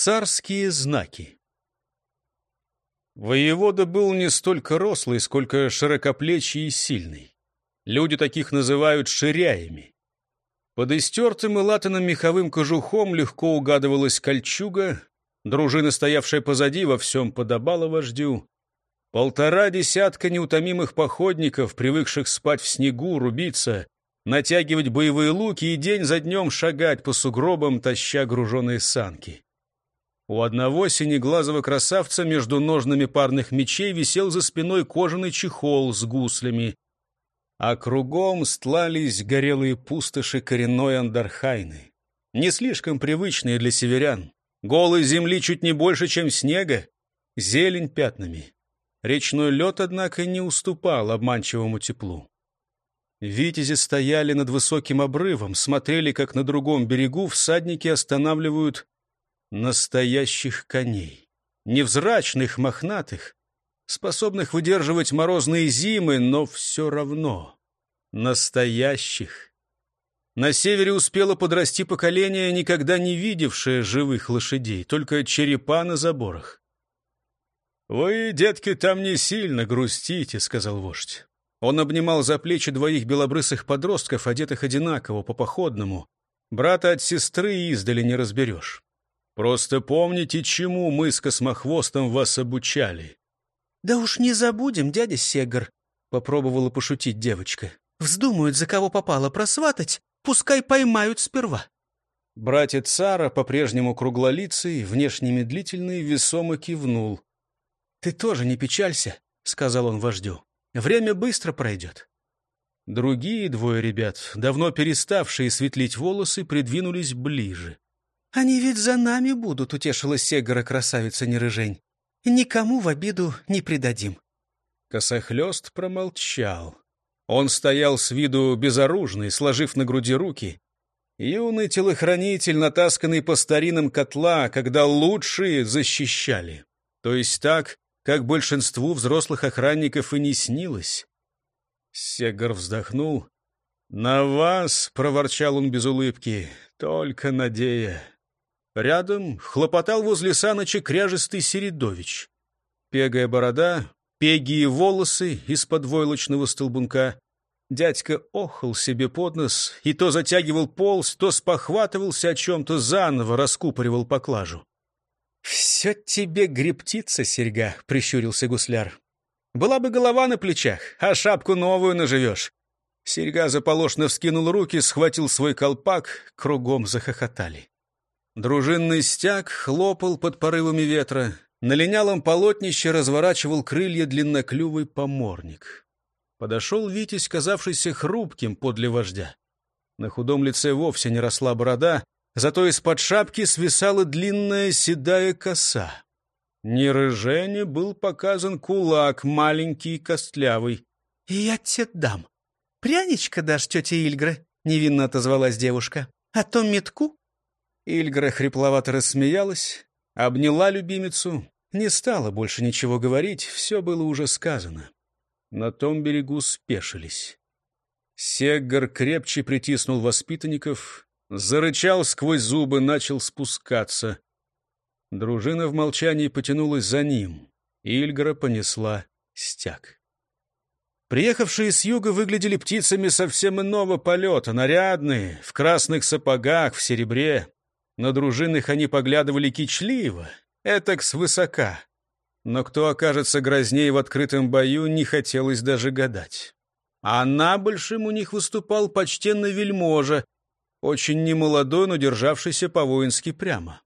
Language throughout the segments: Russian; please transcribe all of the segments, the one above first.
Царские знаки. Воевода был не столько рослый, сколько широкоплечий и сильный. Люди таких называют ширяями. Под истертым и латаным меховым кожухом легко угадывалась кольчуга, дружина, стоявшая позади, во всем подобала вождю. Полтора десятка неутомимых походников, привыкших спать в снегу, рубиться, натягивать боевые луки и день за днем шагать по сугробам, таща груженные санки. У одного синеглазого красавца между ножными парных мечей висел за спиной кожаный чехол с гуслями, а кругом стлались горелые пустоши коренной Андархайны, не слишком привычные для северян. Голой земли чуть не больше, чем снега, зелень пятнами. Речной лед, однако, не уступал обманчивому теплу. Витязи стояли над высоким обрывом, смотрели, как на другом берегу всадники останавливают настоящих коней. Невзрачных, мохнатых, способных выдерживать морозные зимы, но все равно настоящих. На севере успело подрасти поколение, никогда не видевшее живых лошадей, только черепа на заборах. «Вы, детки, там не сильно грустите», — сказал вождь. Он обнимал за плечи двоих белобрысых подростков, одетых одинаково, по походному. Брата от сестры издали не разберешь. Просто помните, чему мы с Космохвостом вас обучали. — Да уж не забудем, дядя Сегар, — попробовала пошутить девочка. — Вздумают, за кого попало просватать, пускай поймают сперва. Братец Сара, по-прежнему круглолицый, внешне медлительный, весомо кивнул. — Ты тоже не печалься, — сказал он вождю. — Время быстро пройдет. Другие двое ребят, давно переставшие светлить волосы, придвинулись ближе. «Они ведь за нами будут», — утешила Сегора красавица Нерыжень. «Никому в обиду не предадим». Косохлёст промолчал. Он стоял с виду безоружный, сложив на груди руки. Юный телохранитель, натасканный по старинам котла, когда лучшие защищали. То есть так, как большинству взрослых охранников и не снилось. Сегар вздохнул. «На вас», — проворчал он без улыбки, — «только надея». Рядом хлопотал возле саноча кряжистый Середович. Пегая борода, пегие волосы из-под войлочного столбунка. Дядька охал себе под нос и то затягивал полз, то спохватывался о чем-то заново, раскупоривал поклажу. — Все тебе грептица, серьга, — прищурился гусляр. — Была бы голова на плечах, а шапку новую наживешь. Серьга заполошно вскинул руки, схватил свой колпак, кругом захохотали. Дружинный стяг хлопал под порывами ветра. На линялом полотнище разворачивал крылья длинноклювый поморник. Подошел Витязь, казавшийся хрупким подле вождя. На худом лице вовсе не росла борода, зато из-под шапки свисала длинная седая коса. Не рыжене был показан кулак, маленький и костлявый. — Я тебе дам. Пряничка дашь, тетя Ильгра? — невинно отозвалась девушка. — А то метку Ильгра хрипловато рассмеялась, обняла любимицу, не стала больше ничего говорить, все было уже сказано. На том берегу спешились. Сеггар крепче притиснул воспитанников, зарычал сквозь зубы, начал спускаться. Дружина в молчании потянулась за ним. Ильгра понесла стяг. Приехавшие с юга выглядели птицами совсем иного полета, нарядные, в красных сапогах, в серебре. На дружинных они поглядывали кичливо, этак свысока. Но кто окажется грознее в открытом бою, не хотелось даже гадать. А набольшим у них выступал почтенный вельможа, очень немолодой, но державшийся по-воински прямо.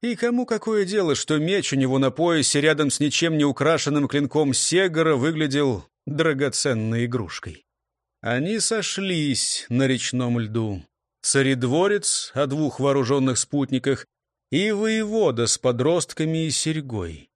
И кому какое дело, что меч у него на поясе рядом с ничем не украшенным клинком Сегора выглядел драгоценной игрушкой. Они сошлись на речном льду царедворец о двух вооруженных спутниках и воевода с подростками и серьгой.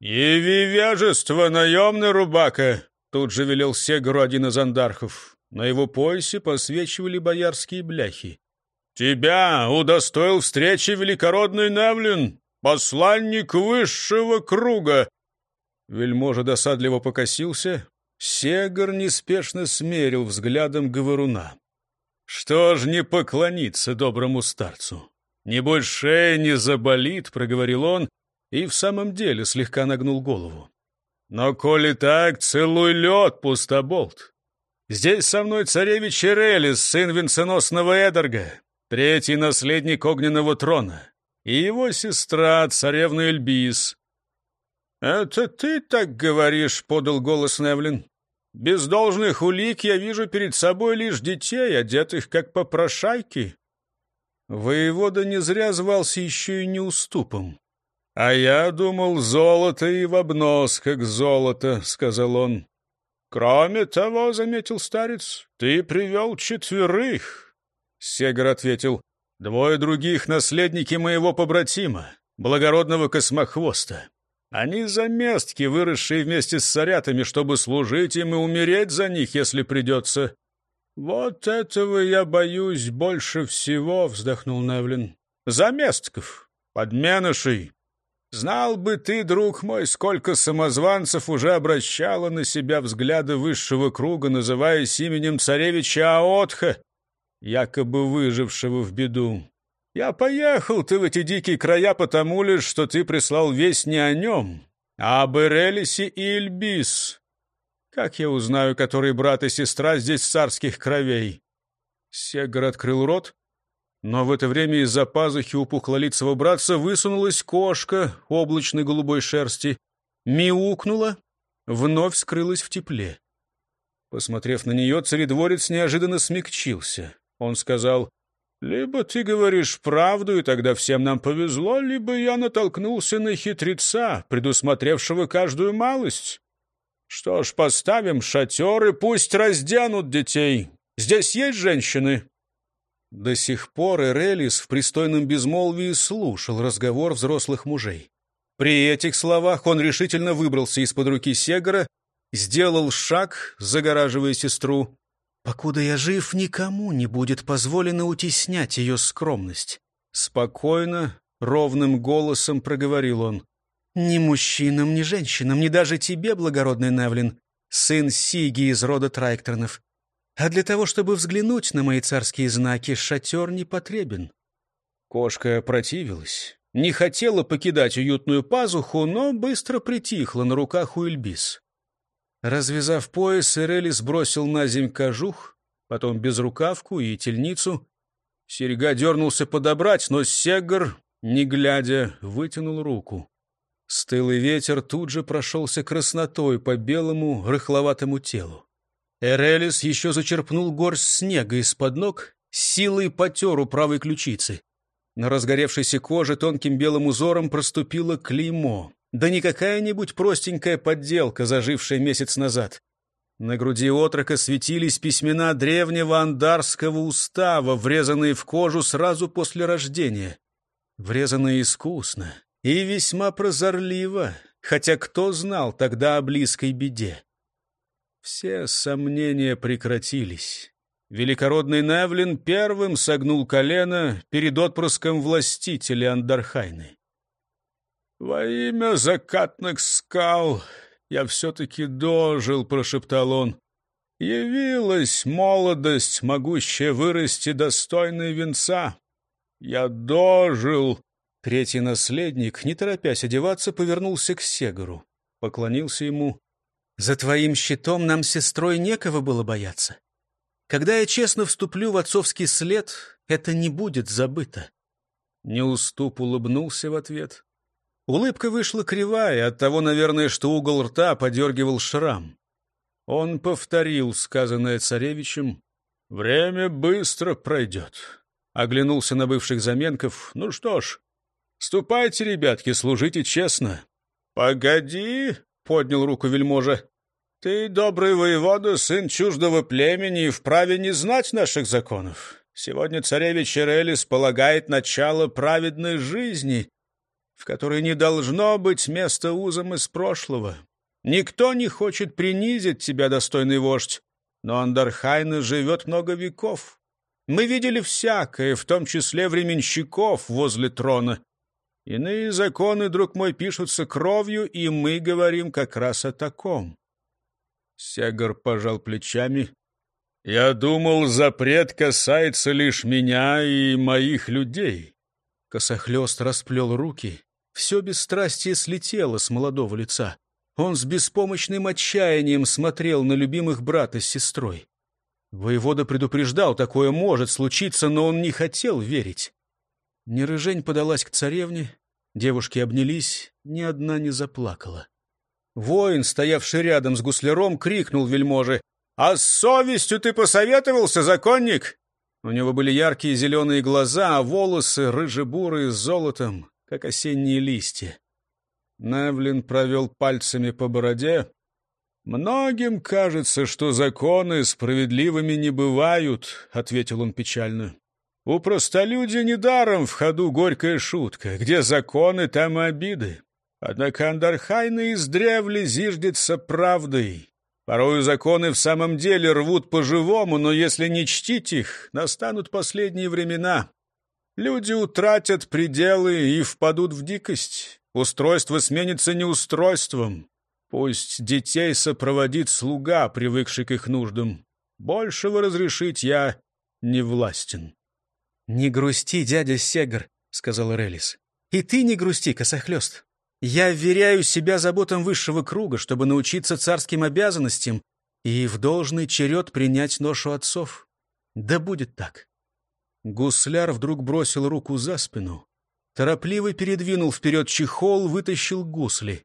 «Яви вяжество, наемный рубака!» Тут же велел Сегору один из андархов. На его поясе посвечивали боярские бляхи. «Тебя удостоил встречи великородный Навлин, посланник высшего круга!» Вельможа досадливо покосился. Сегор неспешно смерил взглядом говоруна. Что ж не поклониться доброму старцу? Небось, шея не заболит», — проговорил он, и в самом деле слегка нагнул голову. «Но коли так, целуй лед, пустоболт. Здесь со мной царевич Ирелис, сын венценосного Эдорга, третий наследник огненного трона, и его сестра, царевна Эльбис». «Это ты так говоришь?» — подал голос Невлин. «Без должных улик я вижу перед собой лишь детей, одетых как попрошайки». Воевода не зря звался еще и неуступом. «А я думал, золото и в обнос, как золото», — сказал он. «Кроме того, — заметил старец, — ты привел четверых». Сегар ответил, «Двое других — наследники моего побратима, благородного космохвоста. Они заместки, выросшие вместе с царятами, чтобы служить им и умереть за них, если придется». «Вот этого я боюсь больше всего», — вздохнул Невлин. «Заместков, подменышей, Знал бы ты, друг мой, сколько самозванцев уже обращало на себя взгляды высшего круга, называясь именем царевича Аотха, якобы выжившего в беду. Я поехал ты в эти дикие края потому лишь, что ты прислал весть не о нем, а об Эрелисе и Эльбис. Как я узнаю, который брат и сестра здесь царских кровей? Сегар открыл рот, но в это время из-за пазухи у пухлолицего братца высунулась кошка облачной голубой шерсти, мяукнула, вновь скрылась в тепле. Посмотрев на нее, царедворец неожиданно смягчился. Он сказал, «Либо ты говоришь правду, и тогда всем нам повезло, либо я натолкнулся на хитреца, предусмотревшего каждую малость. Что ж, поставим шатер и пусть разденут детей. Здесь есть женщины?» До сих пор Эрелис в пристойном безмолвии слушал разговор взрослых мужей. При этих словах он решительно выбрался из-под руки Сегора, сделал шаг, загораживая сестру. «Покуда я жив, никому не будет позволено утеснять ее скромность». Спокойно, ровным голосом проговорил он. «Ни мужчинам, ни женщинам, ни даже тебе, благородный Невлин, сын Сиги из рода Трайкторнов. А для того, чтобы взглянуть на мои царские знаки, шатер не потребен. Кошка противилась, не хотела покидать уютную пазуху, но быстро притихла на руках у Эльбис. Развязав пояс, Эрели сбросил на земь кожух, потом безрукавку и тельницу. Серега дернулся подобрать, но Сегар, не глядя, вытянул руку. Стылый ветер тут же прошелся краснотой по белому рыхловатому телу. Эрелис еще зачерпнул горсть снега из-под ног, силой потер у правой ключицы. На разгоревшейся коже тонким белым узором проступило клеймо. Да не какая-нибудь простенькая подделка, зажившая месяц назад. На груди отрока светились письмена древнего андарского устава, врезанные в кожу сразу после рождения. Врезанные искусно и весьма прозорливо, хотя кто знал тогда о близкой беде. Все сомнения прекратились. Великородный Невлин первым согнул колено перед отпрыском властителя Андархайны. «Во имя закатных скал я все-таки дожил», — прошептал он. «Явилась молодость, могущая вырасти достойной венца. Я дожил». Третий наследник, не торопясь одеваться, повернулся к Сегору, поклонился ему за твоим щитом нам с сестрой некого было бояться. Когда я честно вступлю в отцовский след, это не будет забыто. Неуступ улыбнулся в ответ. Улыбка вышла кривая, от того, наверное, что угол рта подергивал шрам. Он повторил сказанное царевичем. «Время быстро пройдет». Оглянулся на бывших заменков. «Ну что ж, ступайте, ребятки, служите честно». «Погоди!» — поднял руку вельможа. «Ты, добрый воевода, сын чуждого племени, вправе не знать наших законов. Сегодня царевич Ирелис полагает начало праведной жизни, в которой не должно быть места узом из прошлого. Никто не хочет принизить тебя, достойный вождь, но Андархайна живет много веков. Мы видели всякое, в том числе временщиков возле трона. Иные законы, друг мой, пишутся кровью, и мы говорим как раз о таком. Сегар пожал плечами. Я думал, запрет касается лишь меня и моих людей. Косохлёст расплел руки. Все бесстрастие слетело с молодого лица. Он с беспомощным отчаянием смотрел на любимых брата с сестрой. Воевода предупреждал, такое может случиться, но он не хотел верить. Нерыжень подалась к царевне, девушки обнялись, ни одна не заплакала. Воин, стоявший рядом с гусляром, крикнул вельможе. «А с совестью ты посоветовался, законник?» У него были яркие зеленые глаза, а волосы рыжебурые с золотом, как осенние листья. Невлин провел пальцами по бороде. «Многим кажется, что законы справедливыми не бывают», — ответил он печально. «У простолюдия недаром в ходу горькая шутка. Где законы, там и обиды. Однако Андархайна издревле зиждется правдой. Порою законы в самом деле рвут по-живому, но если не чтить их, настанут последние времена. Люди утратят пределы и впадут в дикость. Устройство сменится неустройством. Пусть детей сопроводит слуга, привыкший к их нуждам. Большего разрешить я не властен. — Не грусти, дядя Сегар, — сказал Релис. — И ты не грусти, косохлёст. Я вверяю себя заботам высшего круга, чтобы научиться царским обязанностям и в должный черед принять ношу отцов. Да будет так. Гусляр вдруг бросил руку за спину, торопливо передвинул вперед чехол, вытащил гусли.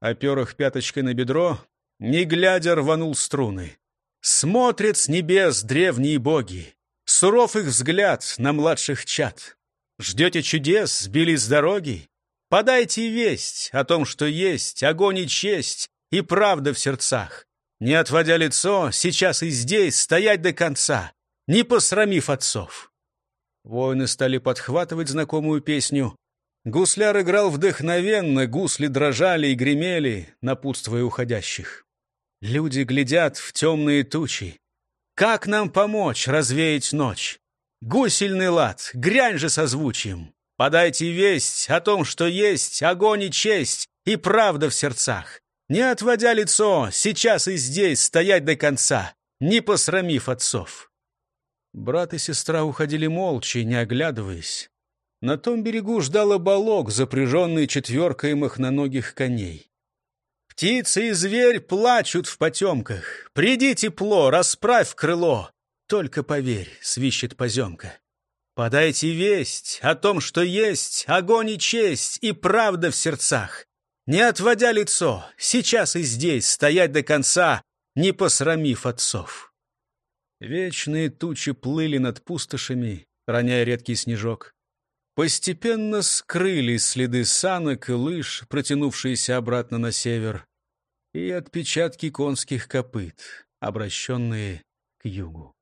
Опер пяточкой на бедро, не глядя рванул струны. Смотрят с небес древние боги, суров их взгляд на младших чад. Ждете чудес, сбились с дороги, Подайте весть о том, что есть огонь и честь, и правда в сердцах. Не отводя лицо, сейчас и здесь стоять до конца, не посрамив отцов. Воины стали подхватывать знакомую песню. Гусляр играл вдохновенно, гусли дрожали и гремели, напутствуя уходящих. Люди глядят в темные тучи. Как нам помочь развеять ночь? Гусельный лад, грянь же созвучием. Подайте весть о том, что есть огонь и честь, и правда в сердцах. Не отводя лицо, сейчас и здесь стоять до конца, не посрамив отцов. Брат и сестра уходили молча, не оглядываясь. На том берегу ждал оболок, запряженный четверкой махноногих коней. Птицы и зверь плачут в потемках. Приди тепло, расправь крыло. Только поверь, свищет поземка. Подайте весть о том, что есть огонь и честь, и правда в сердцах. Не отводя лицо, сейчас и здесь стоять до конца, не посрамив отцов. Вечные тучи плыли над пустошами, роняя редкий снежок. Постепенно скрылись следы санок и лыж, протянувшиеся обратно на север, и отпечатки конских копыт, обращенные к югу.